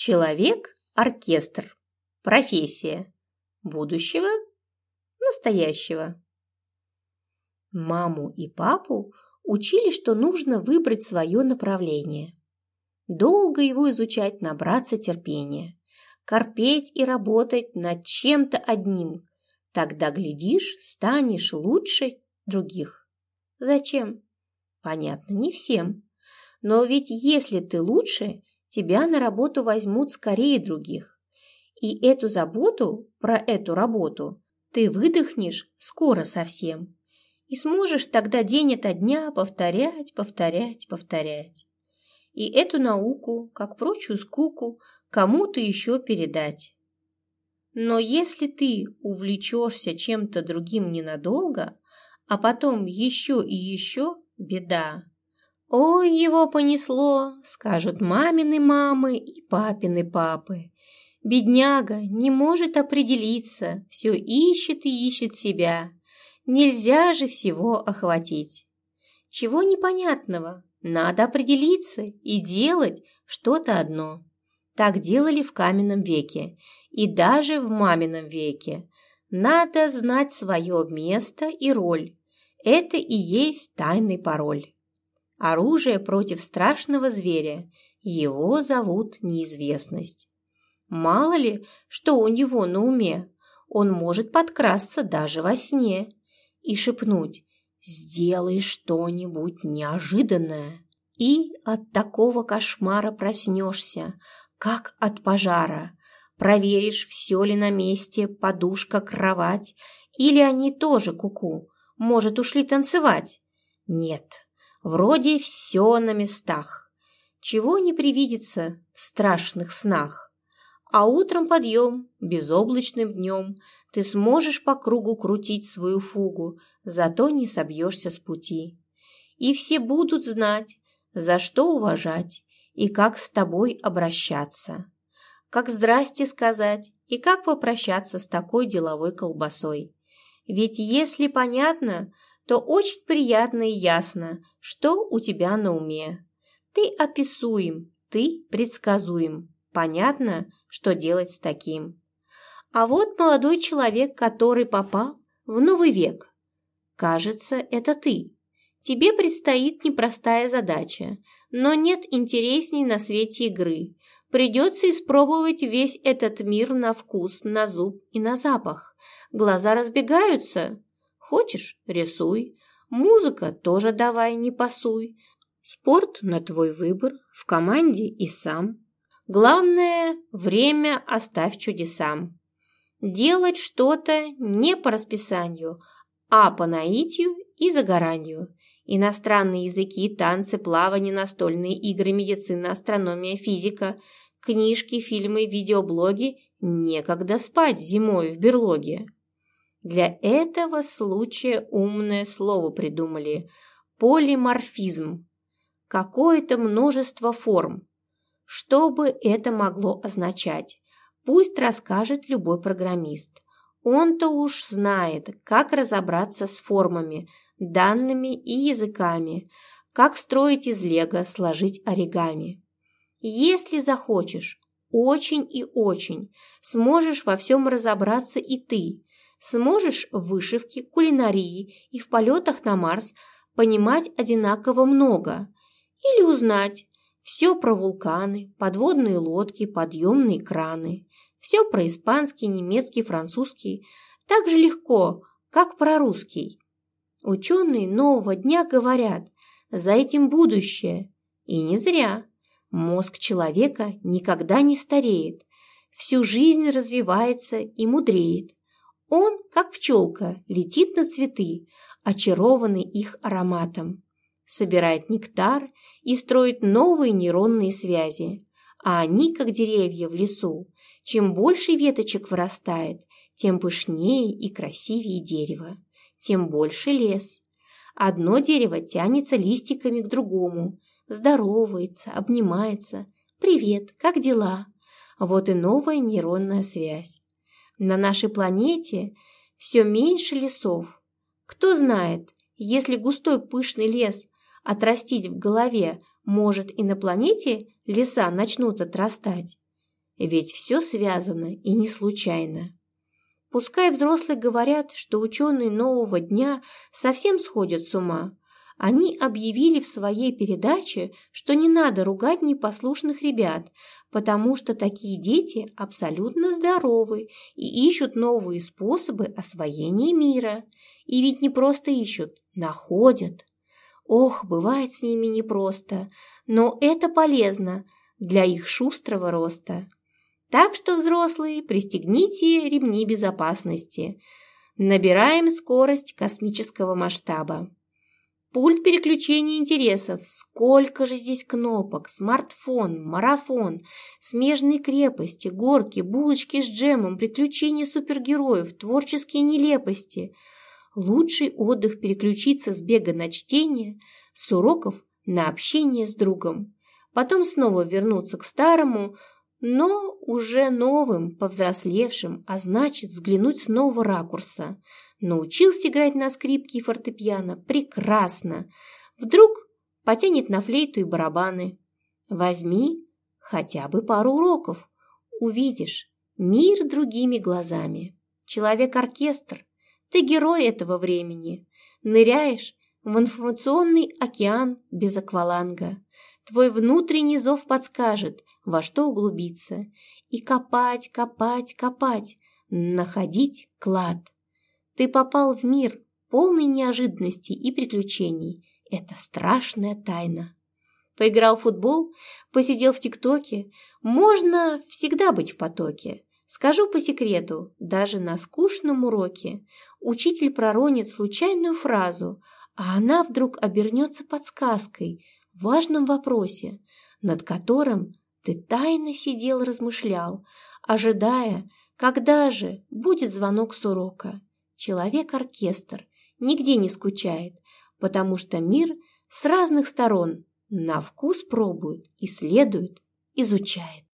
Человек-оркестр. Профессия. Будущего. Настоящего. Маму и папу учили, что нужно выбрать свое направление. Долго его изучать, набраться терпения. Корпеть и работать над чем-то одним. Тогда, глядишь, станешь лучше других. Зачем? Понятно, не всем. Но ведь если ты лучше, тебя на работу возьмут скорее других. И эту заботу про эту работу ты выдохнешь скоро совсем. И сможешь тогда день ото дня повторять, повторять, повторять. И эту науку, как прочую скуку, кому-то еще передать. Но если ты увлечешься чем-то другим ненадолго, а потом еще и еще, беда. «Ой, его понесло!» — скажут мамины мамы и папины папы. Бедняга не может определиться, все ищет и ищет себя. Нельзя же всего охватить. Чего непонятного? Надо определиться и делать что-то одно. Так делали в каменном веке и даже в мамином веке. Надо знать свое место и роль. Это и есть тайный пароль. Оружие против страшного зверя. Его зовут неизвестность. Мало ли, что у него на уме. Он может подкрасться даже во сне и шепнуть «Сделай что-нибудь неожиданное». И от такого кошмара проснешься, как от пожара. Проверишь, все ли на месте, подушка, кровать, или они тоже куку, -ку, может, ушли танцевать. Нет, Вроде все на местах. Чего не привидится в страшных снах. А утром подъем, безоблачным днем, ты сможешь по кругу крутить свою фугу, зато не собьешься с пути. И все будут знать, за что уважать и как с тобой обращаться. Как здрасте сказать и как попрощаться с такой деловой колбасой. Ведь если понятно, то очень приятно и ясно, что у тебя на уме. Ты описуем, ты предсказуем. Понятно, что делать с таким. А вот молодой человек, который попал в новый век. Кажется, это ты. Тебе предстоит непростая задача, но нет интересней на свете игры. Придется испробовать весь этот мир на вкус, на зуб и на запах. Глаза разбегаются, Хочешь – рисуй. Музыка тоже давай, не пасуй. Спорт на твой выбор, в команде и сам. Главное – время оставь чудесам. Делать что-то не по расписанию, а по наитию и загоранию. Иностранные языки, танцы, плавание, настольные игры, медицина, астрономия, физика, книжки, фильмы, видеоблоги – некогда спать зимой в берлоге. Для этого случая умное слово придумали – полиморфизм. Какое-то множество форм. Что бы это могло означать? Пусть расскажет любой программист. Он-то уж знает, как разобраться с формами, данными и языками, как строить из лего, сложить оригами. Если захочешь, очень и очень, сможешь во всем разобраться и ты, Сможешь в вышивке, кулинарии и в полетах на Марс понимать одинаково много. Или узнать все про вулканы, подводные лодки, подъемные краны. Все про испанский, немецкий, французский. Так же легко, как про русский. Ученые нового дня говорят, за этим будущее. И не зря. Мозг человека никогда не стареет. Всю жизнь развивается и мудреет. Он, как пчелка, летит на цветы, очарованный их ароматом, собирает нектар и строит новые нейронные связи. А они, как деревья в лесу, чем больше веточек вырастает, тем пышнее и красивее дерево, тем больше лес. Одно дерево тянется листиками к другому, здоровается, обнимается. «Привет, как дела?» Вот и новая нейронная связь. На нашей планете все меньше лесов. Кто знает, если густой пышный лес отрастить в голове, может и на планете леса начнут отрастать. ведь все связано и не случайно. Пускай взрослые говорят, что ученые нового дня совсем сходят с ума, они объявили в своей передаче, что не надо ругать непослушных ребят, потому что такие дети абсолютно здоровы и ищут новые способы освоения мира. И ведь не просто ищут, находят. Ох, бывает с ними непросто, но это полезно для их шустрого роста. Так что, взрослые, пристегните ремни безопасности. Набираем скорость космического масштаба. Пульт переключения интересов. Сколько же здесь кнопок. Смартфон, марафон, смежные крепости, горки, булочки с джемом, приключения супергероев, творческие нелепости. Лучший отдых переключиться с бега на чтение, с уроков на общение с другом. Потом снова вернуться к старому, но уже новым, повзрослевшим, а значит взглянуть с нового ракурса – Научился играть на скрипке и фортепиано прекрасно. Вдруг потянет на флейту и барабаны. Возьми хотя бы пару уроков. Увидишь мир другими глазами. Человек-оркестр. Ты герой этого времени. Ныряешь в информационный океан без акваланга. Твой внутренний зов подскажет, во что углубиться. И копать, копать, копать, находить клад. Ты попал в мир, полный неожиданностей и приключений. Это страшная тайна. Поиграл в футбол, посидел в ТикТоке. Можно всегда быть в потоке. Скажу по секрету, даже на скучном уроке учитель проронит случайную фразу, а она вдруг обернется подсказкой в важном вопросе, над которым ты тайно сидел размышлял, ожидая, когда же будет звонок с урока. Человек-оркестр нигде не скучает, потому что мир с разных сторон на вкус пробует, исследует, изучает.